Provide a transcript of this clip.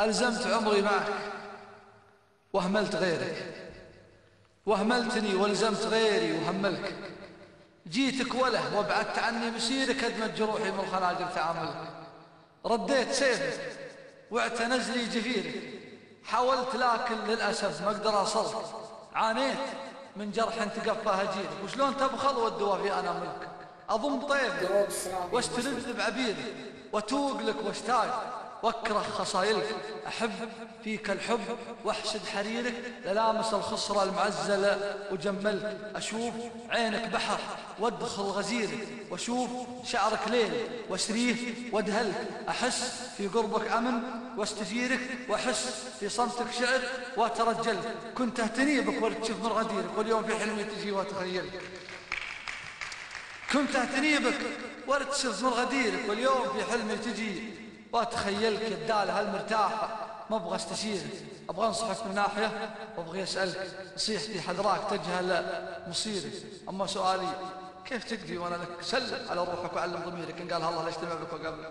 ألزمت عمري معك وأهملت غيرك. وأهملتني والزمت غيري وهملك. جيتك وله وابعدت عني مسيرك أدمت جروحي من خناجر تعاملك رديت سيفك واعتنز لي جفيرك حاولت لكن للأسف ما أقدر أصلك. عانيت من جرح تقفى هجيرك وشلون تبخل والدواء في أنا ملك؟ أضم طيبك واستلذ بعبيرك وتوق لك واشتاق. واكره خصايلك أحب فيك الحب واحسد حريرك. للامس الخصرة المعزلة وجملك أشوف عينك بحر وادخل غزيرك. وأشوف شعرك ليل واسريه وادهلك. أحس في قربك أمن واستثيرك وأحس في صمتك شعر واترجلك كنت أهتني بك ولتشوف من غديرك. واليوم في حلمي تجي وأتخيلك. كنت أهتني بك ولتشوف من غديرك. واليوم في حلمي تجي واتخيلك الدالة هالمرتاحة ما أبغى استشير أبغى أنصحك من ناحية وابغى أسألك نصيحتي حذراك تجهل مصيري أما سؤالي كيف تقضي وأنا لك؟ سلم على روحك وعلم ضميرك. إن قال الله لا اجتمع بك وقبل